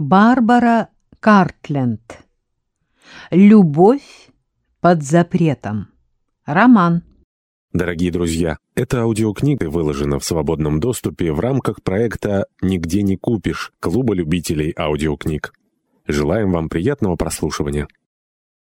Барбара Картленд. Любовь под запретом. Роман. Дорогие друзья, эта аудиокнига выложена в свободном доступе в рамках проекта «Нигде не купишь» Клуба любителей аудиокниг. Желаем вам приятного прослушивания.